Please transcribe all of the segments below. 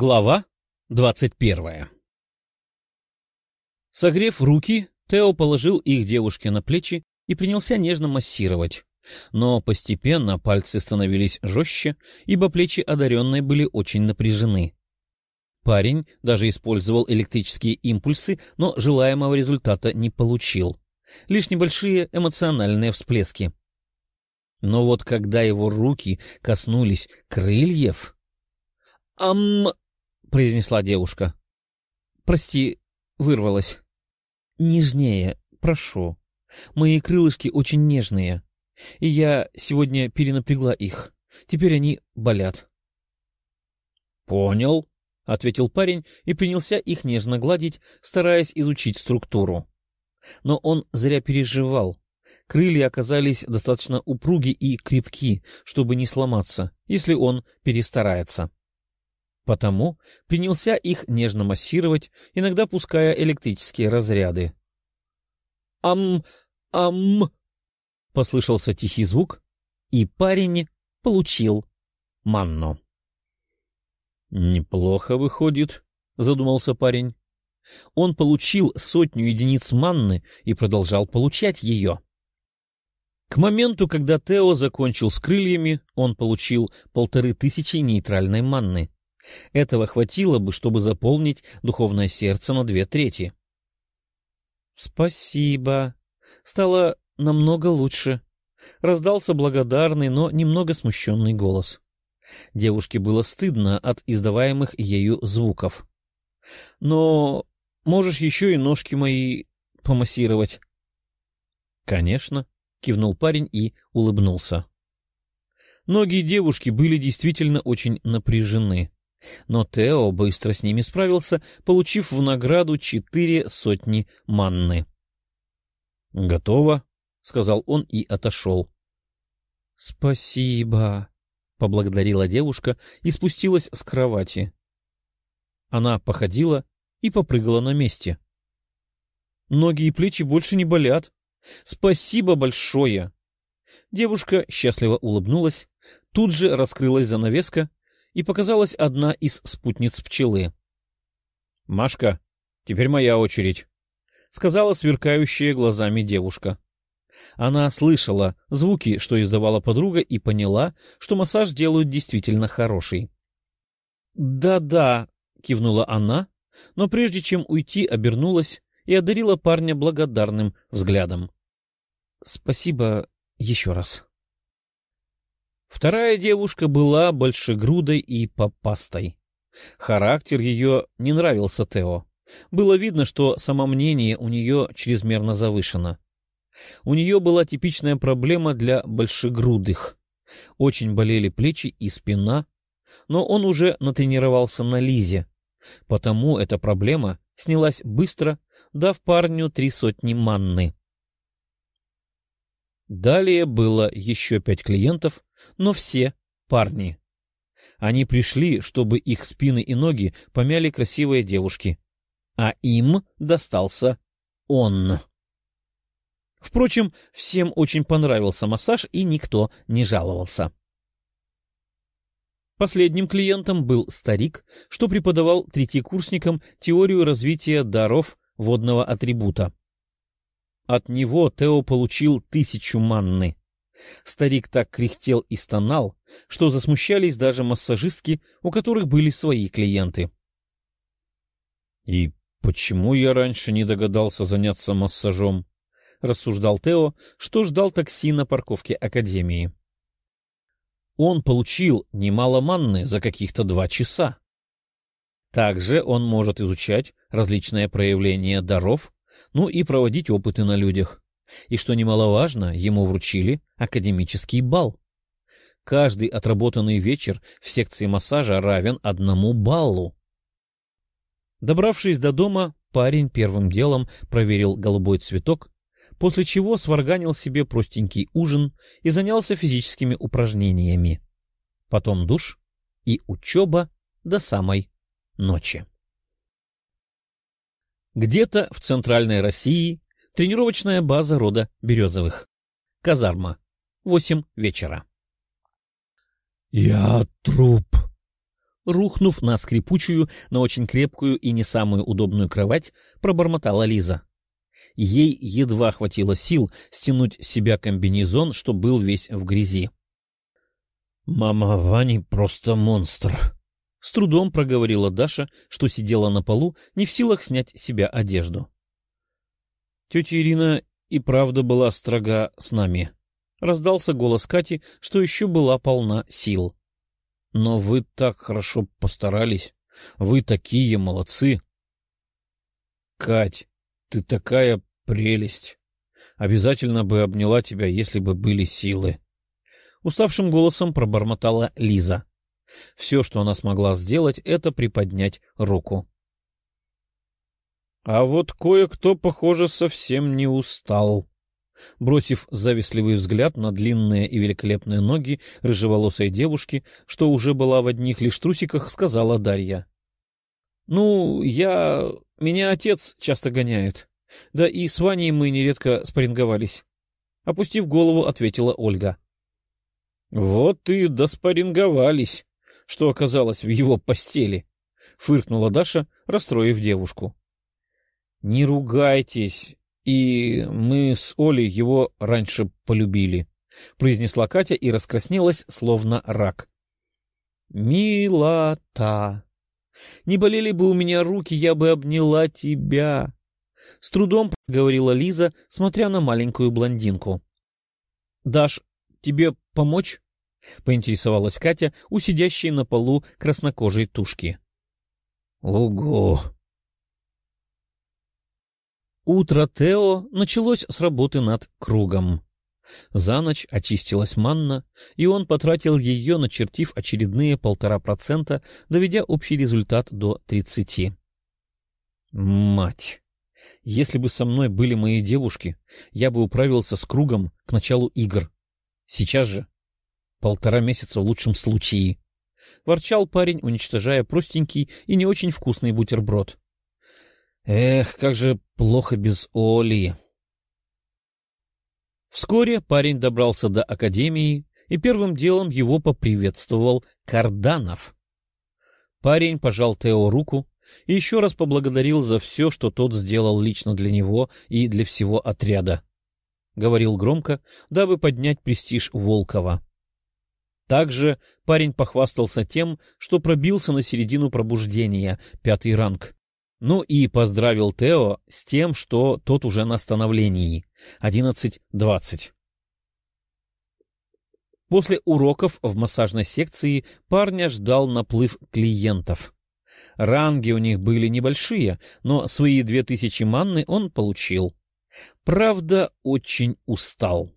Глава двадцать первая Согрев руки, Тео положил их девушке на плечи и принялся нежно массировать. Но постепенно пальцы становились жестче, ибо плечи одаренной были очень напряжены. Парень даже использовал электрические импульсы, но желаемого результата не получил. Лишь небольшие эмоциональные всплески. Но вот когда его руки коснулись крыльев... «Ам...» — произнесла девушка. — Прости, вырвалась. — Нежнее, прошу. Мои крылышки очень нежные, и я сегодня перенапрягла их. Теперь они болят. — Понял, — ответил парень и принялся их нежно гладить, стараясь изучить структуру. Но он зря переживал. Крылья оказались достаточно упруги и крепки, чтобы не сломаться, если он перестарается. — потому принялся их нежно массировать, иногда пуская электрические разряды. «Ам... ам...» — послышался тихий звук, и парень получил манну. «Неплохо выходит», — задумался парень. Он получил сотню единиц манны и продолжал получать ее. К моменту, когда Тео закончил с крыльями, он получил полторы тысячи нейтральной манны. Этого хватило бы, чтобы заполнить духовное сердце на две трети. — Спасибо. Стало намного лучше. Раздался благодарный, но немного смущенный голос. Девушке было стыдно от издаваемых ею звуков. — Но можешь еще и ножки мои помассировать? — Конечно, — кивнул парень и улыбнулся. Ноги девушки были действительно очень напряжены. Но Тео быстро с ними справился, получив в награду четыре сотни манны. — Готово, — сказал он и отошел. — Спасибо, — поблагодарила девушка и спустилась с кровати. Она походила и попрыгала на месте. — Ноги и плечи больше не болят. Спасибо большое! Девушка счастливо улыбнулась, тут же раскрылась занавеска, и показалась одна из спутниц пчелы. — Машка, теперь моя очередь, — сказала сверкающая глазами девушка. Она слышала звуки, что издавала подруга, и поняла, что массаж делают действительно хороший. «Да, — Да-да, — кивнула она, но прежде чем уйти, обернулась и одарила парня благодарным взглядом. — Спасибо еще раз. Вторая девушка была большегрудой и попастой. Характер ее не нравился Тео. Было видно, что самомнение у нее чрезмерно завышено. У нее была типичная проблема для большегрудых. Очень болели плечи и спина, но он уже натренировался на Лизе, потому эта проблема снялась быстро, дав парню три сотни манны. Далее было еще пять клиентов, но все парни. Они пришли, чтобы их спины и ноги помяли красивые девушки, а им достался он. Впрочем, всем очень понравился массаж, и никто не жаловался. Последним клиентом был старик, что преподавал третьекурсникам теорию развития даров водного атрибута. От него Тео получил тысячу манны. Старик так кряхтел и стонал, что засмущались даже массажистки, у которых были свои клиенты. — И почему я раньше не догадался заняться массажом? — рассуждал Тео, что ждал такси на парковке Академии. Он получил немало манны за каких-то два часа. Также он может изучать различные проявления даров, ну и проводить опыты на людях и, что немаловажно, ему вручили академический балл. Каждый отработанный вечер в секции массажа равен одному баллу. Добравшись до дома, парень первым делом проверил голубой цветок, после чего сварганил себе простенький ужин и занялся физическими упражнениями. Потом душ и учеба до самой ночи. Где-то в центральной России Тренировочная база рода Березовых. Казарма. Восемь вечера. — Я труп. Рухнув на скрипучую, но очень крепкую и не самую удобную кровать, пробормотала Лиза. Ей едва хватило сил стянуть с себя комбинезон, что был весь в грязи. — Мама Вани просто монстр! — с трудом проговорила Даша, что сидела на полу, не в силах снять с себя одежду. Тетя Ирина и правда была строга с нами. Раздался голос Кати, что еще была полна сил. — Но вы так хорошо постарались. Вы такие молодцы. — Кать, ты такая прелесть. Обязательно бы обняла тебя, если бы были силы. Уставшим голосом пробормотала Лиза. Все, что она смогла сделать, это приподнять руку. А вот кое-кто, похоже, совсем не устал. Бросив завистливый взгляд на длинные и великолепные ноги рыжеволосой девушки, что уже была в одних лишь трусиках, сказала Дарья. — Ну, я... Меня отец часто гоняет. Да и с Ваней мы нередко спарринговались. Опустив голову, ответила Ольга. — Вот и доспарринговались, что оказалось в его постели, — фыркнула Даша, расстроив девушку. — Не ругайтесь, и мы с Олей его раньше полюбили, — произнесла Катя и раскраснелась, словно рак. — Милота! Не болели бы у меня руки, я бы обняла тебя! — с трудом проговорила Лиза, смотря на маленькую блондинку. — Даш, тебе помочь? — поинтересовалась Катя у сидящей на полу краснокожей тушки. — Ого! Утро Тео началось с работы над кругом. За ночь очистилась манна, и он потратил ее, начертив очередные полтора процента, доведя общий результат до тридцати. Мать! Если бы со мной были мои девушки, я бы управился с кругом к началу игр. Сейчас же полтора месяца в лучшем случае. Ворчал парень, уничтожая простенький и не очень вкусный бутерброд. Эх, как же плохо без Оли. Вскоре парень добрался до академии, и первым делом его поприветствовал Карданов. Парень пожал Тео руку и еще раз поблагодарил за все, что тот сделал лично для него и для всего отряда. Говорил громко, дабы поднять престиж Волкова. Также парень похвастался тем, что пробился на середину пробуждения, пятый ранг, ну и поздравил Тео с тем, что тот уже на становлении. Одиннадцать двадцать. После уроков в массажной секции парня ждал наплыв клиентов. Ранги у них были небольшие, но свои две тысячи манны он получил. Правда, очень устал.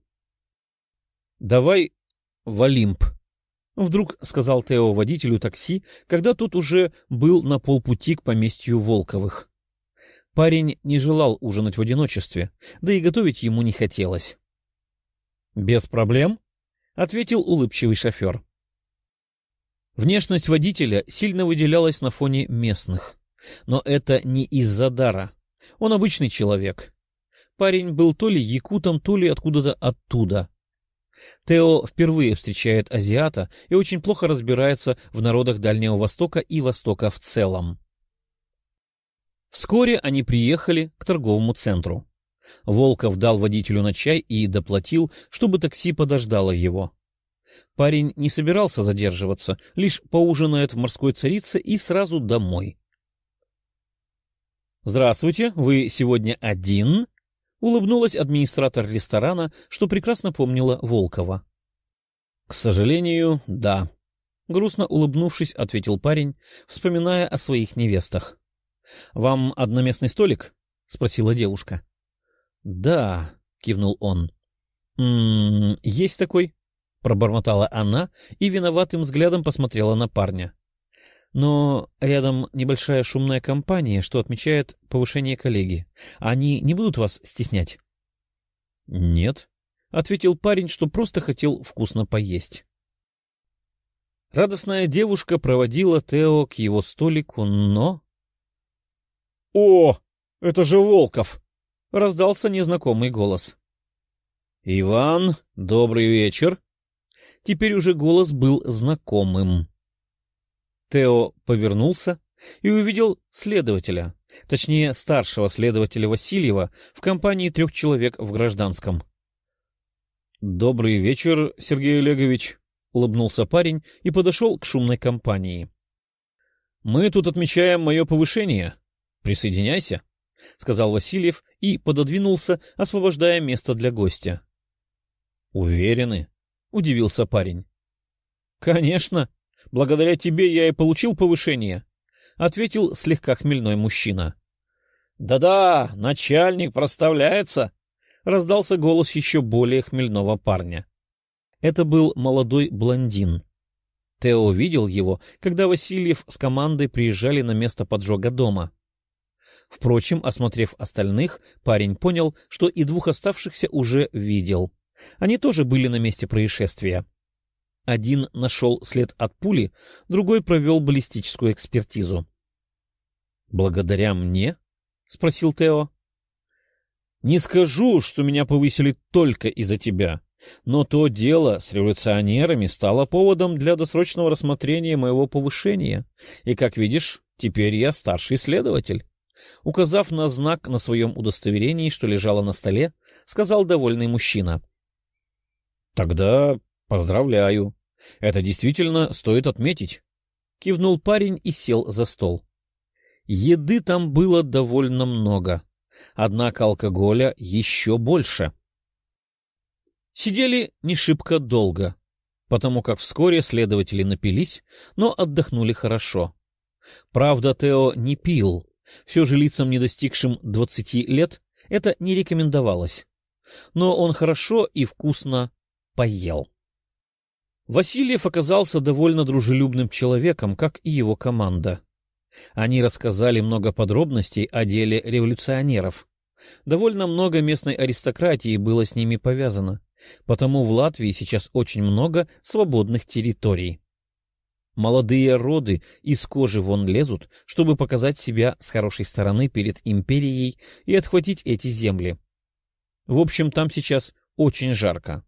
— Давай в Олимп, — вдруг сказал Тео водителю такси, когда тот уже был на полпути к поместью Волковых. Парень не желал ужинать в одиночестве, да и готовить ему не хотелось. — Без проблем, — ответил улыбчивый шофер. Внешность водителя сильно выделялась на фоне местных. Но это не из-за дара. Он обычный человек. Парень был то ли якутом, то ли откуда-то оттуда. Тео впервые встречает азиата и очень плохо разбирается в народах Дальнего Востока и Востока в целом. Вскоре они приехали к торговому центру. Волков дал водителю на чай и доплатил, чтобы такси подождало его. Парень не собирался задерживаться, лишь поужинает в морской царице и сразу домой. — Здравствуйте, вы сегодня один? Улыбнулась администратор ресторана, что прекрасно помнила Волкова. — К сожалению, да. Грустно улыбнувшись, ответил парень, вспоминая о своих невестах. — Вам одноместный столик? — спросила девушка. — Да, — кивнул он. «М -м, — Есть такой? — пробормотала она и виноватым взглядом посмотрела на парня. Но рядом небольшая шумная компания, что отмечает повышение коллеги. Они не будут вас стеснять? — Нет, — ответил парень, что просто хотел вкусно поесть. Радостная девушка проводила Тео к его столику, но... — О, это же Волков! — раздался незнакомый голос. — Иван, добрый вечер! Теперь уже голос был знакомым. Тео повернулся и увидел следователя, точнее старшего следователя Васильева в компании трех человек в гражданском. — Добрый вечер, Сергей Олегович, — улыбнулся парень и подошел к шумной компании. — Мы тут отмечаем мое повышение. Присоединяйся, — сказал Васильев и пододвинулся, освобождая место для гостя. — Уверены? — удивился парень. — Конечно. Благодаря тебе я и получил повышение, — ответил слегка хмельной мужчина. «Да — Да-да, начальник проставляется, — раздался голос еще более хмельного парня. Это был молодой блондин. Тео видел его, когда Васильев с командой приезжали на место поджога дома. Впрочем, осмотрев остальных, парень понял, что и двух оставшихся уже видел. Они тоже были на месте происшествия. Один нашел след от пули, другой провел баллистическую экспертизу. — Благодаря мне? — спросил Тео. — Не скажу, что меня повысили только из-за тебя, но то дело с революционерами стало поводом для досрочного рассмотрения моего повышения, и, как видишь, теперь я старший следователь. Указав на знак на своем удостоверении, что лежало на столе, сказал довольный мужчина. — Тогда поздравляю. Это действительно стоит отметить. Кивнул парень и сел за стол. Еды там было довольно много, однако алкоголя еще больше. Сидели не шибко долго, потому как вскоре следователи напились, но отдохнули хорошо. Правда, Тео не пил, все же лицам, не достигшим двадцати лет, это не рекомендовалось. Но он хорошо и вкусно поел. Васильев оказался довольно дружелюбным человеком, как и его команда. Они рассказали много подробностей о деле революционеров. Довольно много местной аристократии было с ними повязано, потому в Латвии сейчас очень много свободных территорий. Молодые роды из кожи вон лезут, чтобы показать себя с хорошей стороны перед империей и отхватить эти земли. В общем, там сейчас очень жарко.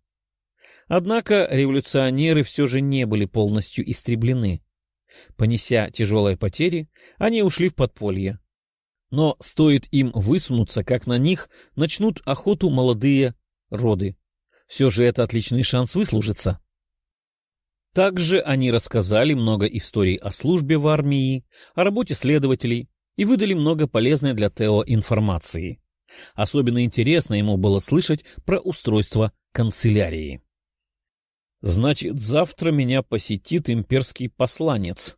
Однако революционеры все же не были полностью истреблены. Понеся тяжелые потери, они ушли в подполье. Но стоит им высунуться, как на них начнут охоту молодые роды. Все же это отличный шанс выслужиться. Также они рассказали много историй о службе в армии, о работе следователей и выдали много полезной для Тео информации. Особенно интересно ему было слышать про устройство канцелярии. Значит, завтра меня посетит имперский посланец.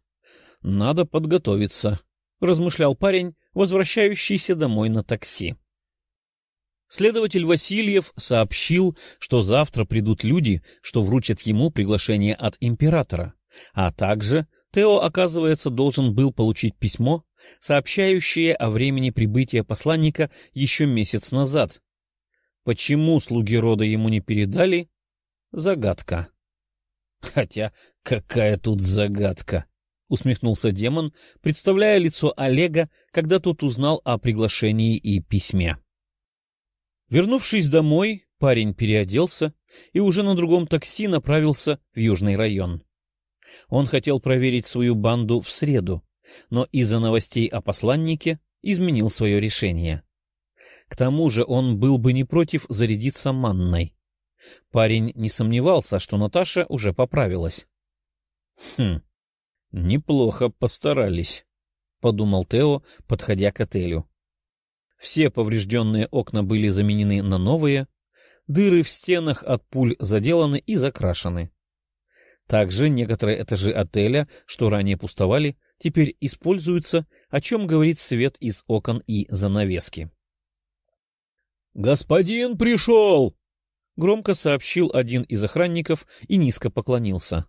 Надо подготовиться, — размышлял парень, возвращающийся домой на такси. Следователь Васильев сообщил, что завтра придут люди, что вручат ему приглашение от императора, а также Тео, оказывается, должен был получить письмо, сообщающее о времени прибытия посланника еще месяц назад. Почему слуги рода ему не передали — загадка. Хотя какая тут загадка! — усмехнулся демон, представляя лицо Олега, когда тот узнал о приглашении и письме. Вернувшись домой, парень переоделся и уже на другом такси направился в южный район. Он хотел проверить свою банду в среду, но из-за новостей о посланнике изменил свое решение. К тому же он был бы не против зарядиться манной. Парень не сомневался, что Наташа уже поправилась. — Хм, неплохо постарались, — подумал Тео, подходя к отелю. Все поврежденные окна были заменены на новые, дыры в стенах от пуль заделаны и закрашены. Также некоторые этажи отеля, что ранее пустовали, теперь используются, о чем говорит свет из окон и занавески. — Господин пришел! — громко сообщил один из охранников и низко поклонился.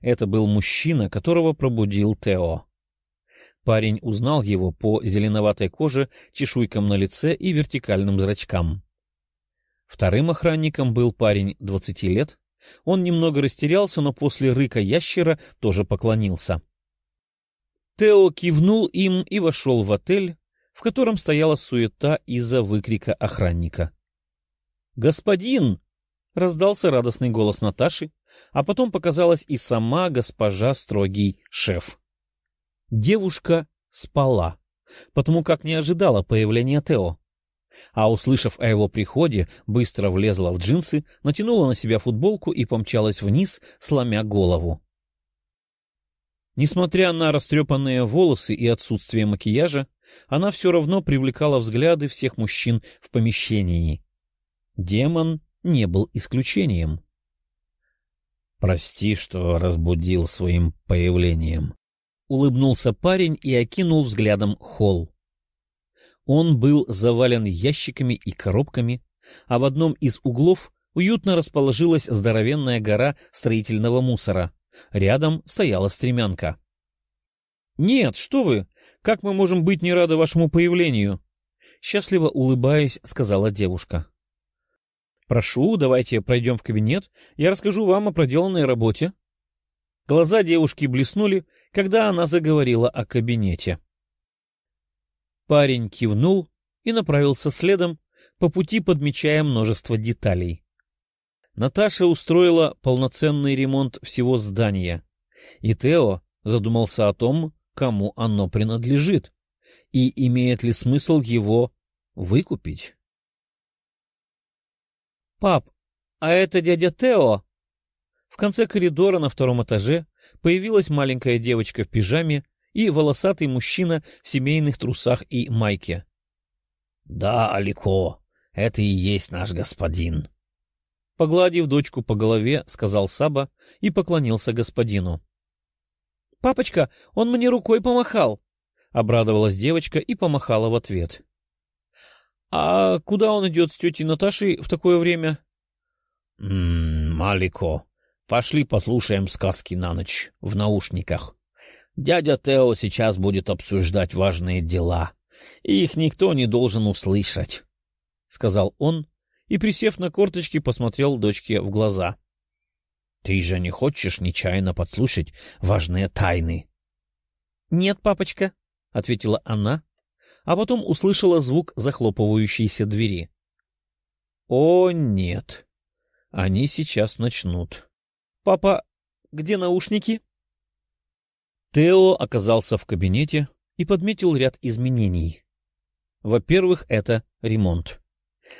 Это был мужчина, которого пробудил Тео. Парень узнал его по зеленоватой коже, чешуйкам на лице и вертикальным зрачкам. Вторым охранником был парень двадцати лет. Он немного растерялся, но после рыка ящера тоже поклонился. Тео кивнул им и вошел в отель, в котором стояла суета из-за выкрика охранника. «Господин!» — раздался радостный голос Наташи, а потом показалась и сама госпожа строгий шеф. Девушка спала, потому как не ожидала появления Тео. А, услышав о его приходе, быстро влезла в джинсы, натянула на себя футболку и помчалась вниз, сломя голову. Несмотря на растрепанные волосы и отсутствие макияжа, она все равно привлекала взгляды всех мужчин в помещении. Демон не был исключением. — Прости, что разбудил своим появлением. Улыбнулся парень и окинул взглядом холл. Он был завален ящиками и коробками, а в одном из углов уютно расположилась здоровенная гора строительного мусора. Рядом стояла стремянка. — Нет, что вы! Как мы можем быть не рады вашему появлению? — счастливо улыбаясь, сказала девушка. — Прошу, давайте пройдем в кабинет, я расскажу вам о проделанной работе. Глаза девушки блеснули, когда она заговорила о кабинете. Парень кивнул и направился следом, по пути подмечая множество деталей. Наташа устроила полноценный ремонт всего здания, и Тео задумался о том, кому оно принадлежит, и имеет ли смысл его выкупить. — Пап, а это дядя Тео? В конце коридора на втором этаже появилась маленькая девочка в пижаме и волосатый мужчина в семейных трусах и майке. — Да, Алико, это и есть наш господин. Погладив дочку по голове, сказал Саба и поклонился господину. — Папочка, он мне рукой помахал! — обрадовалась девочка и помахала в ответ. — А куда он идет с тетей Наташей в такое время? — Малико, пошли послушаем сказки на ночь в наушниках. Дядя Тео сейчас будет обсуждать важные дела, и их никто не должен услышать, — сказал он и, присев на корточки, посмотрел дочке в глаза. — Ты же не хочешь нечаянно подслушать важные тайны? — Нет, папочка, — ответила она, а потом услышала звук захлопывающейся двери. — О, нет! Они сейчас начнут. — Папа, где наушники? Тео оказался в кабинете и подметил ряд изменений. Во-первых, это ремонт.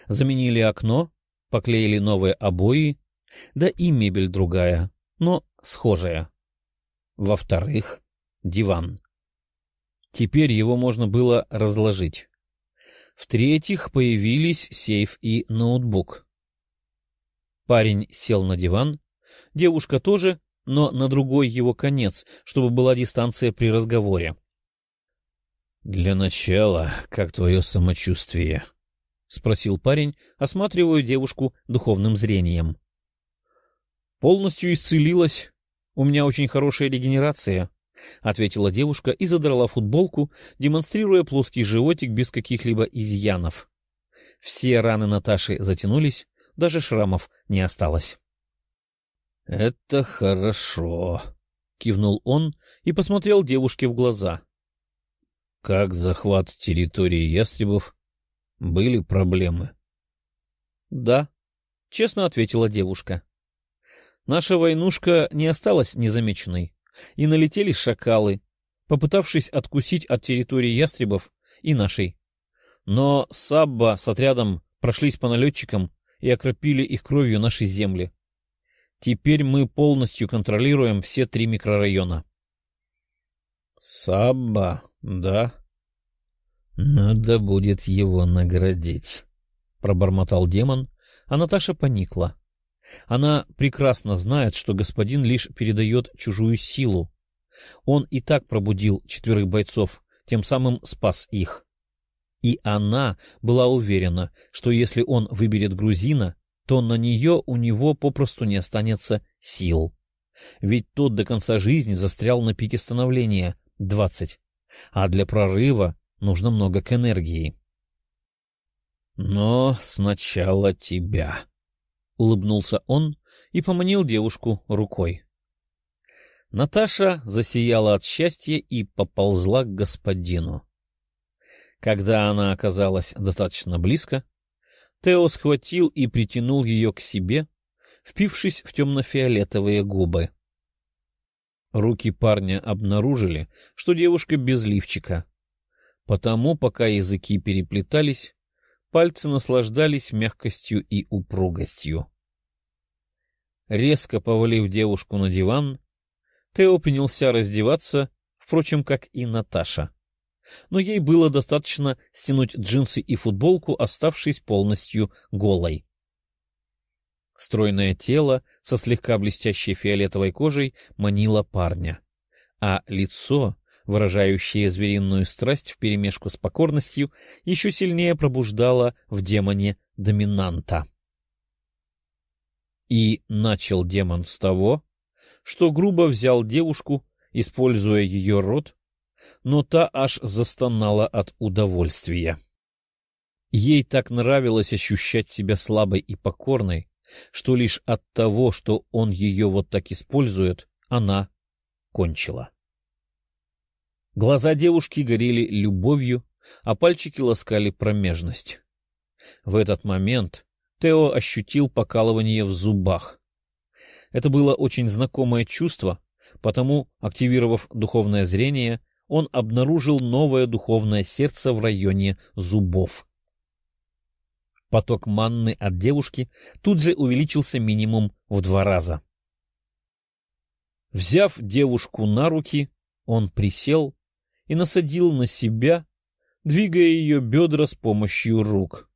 Заменили окно, поклеили новые обои, да и мебель другая, но схожая. Во-вторых, диван. Теперь его можно было разложить. В-третьих, появились сейф и ноутбук. Парень сел на диван, девушка тоже, но на другой его конец, чтобы была дистанция при разговоре. — Для начала, как твое самочувствие? — спросил парень, осматривая девушку духовным зрением. — Полностью исцелилась. У меня очень хорошая регенерация, — ответила девушка и задрала футболку, демонстрируя плоский животик без каких-либо изъянов. Все раны Наташи затянулись, даже шрамов не осталось. — Это хорошо, — кивнул он и посмотрел девушке в глаза. — Как захват территории ястребов были проблемы? — Да, — честно ответила девушка. Наша войнушка не осталась незамеченной, и налетели шакалы, попытавшись откусить от территории ястребов и нашей. Но Сабба с отрядом прошлись по налетчикам и окропили их кровью наши земли. Теперь мы полностью контролируем все три микрорайона. — Сабба, да? Надо будет его наградить, — пробормотал демон, а Наташа поникла. Она прекрасно знает, что господин лишь передает чужую силу. Он и так пробудил четверых бойцов, тем самым спас их. И она была уверена, что если он выберет грузина, то на нее у него попросту не останется сил. Ведь тот до конца жизни застрял на пике становления — двадцать, а для прорыва нужно много к энергии. — Но сначала тебя, — улыбнулся он и поманил девушку рукой. Наташа засияла от счастья и поползла к господину. Когда она оказалась достаточно близко, Тео схватил и притянул ее к себе, впившись в темно-фиолетовые губы. Руки парня обнаружили, что девушка без лифчика. Потому, пока языки переплетались, пальцы наслаждались мягкостью и упругостью. Резко повалив девушку на диван, Тео принялся раздеваться, впрочем, как и Наташа. Но ей было достаточно стянуть джинсы и футболку, оставшись полностью голой. Стройное тело со слегка блестящей фиолетовой кожей манило парня, а лицо, выражающее звериную страсть вперемешку с покорностью, еще сильнее пробуждало в демоне доминанта. И начал демон с того, что грубо взял девушку, используя ее рот, но та аж застонала от удовольствия. Ей так нравилось ощущать себя слабой и покорной, что лишь от того, что он ее вот так использует, она кончила. Глаза девушки горели любовью, а пальчики ласкали промежность. В этот момент Тео ощутил покалывание в зубах. Это было очень знакомое чувство, потому, активировав духовное зрение, он обнаружил новое духовное сердце в районе зубов. Поток манны от девушки тут же увеличился минимум в два раза. Взяв девушку на руки, он присел и насадил на себя, двигая ее бедра с помощью рук.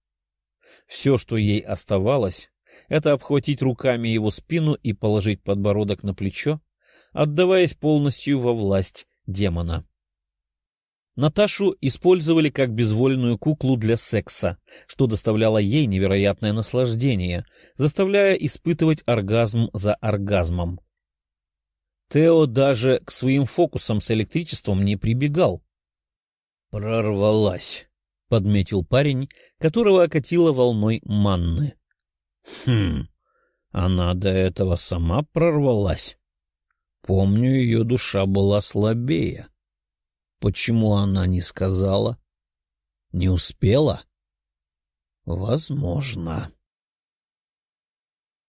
Все, что ей оставалось, это обхватить руками его спину и положить подбородок на плечо, отдаваясь полностью во власть демона. Наташу использовали как безвольную куклу для секса, что доставляло ей невероятное наслаждение, заставляя испытывать оргазм за оргазмом. Тео даже к своим фокусам с электричеством не прибегал. «Прорвалась», — подметил парень, которого окатило волной манны. «Хм, она до этого сама прорвалась. Помню, ее душа была слабее». Почему она не сказала? Не успела? Возможно.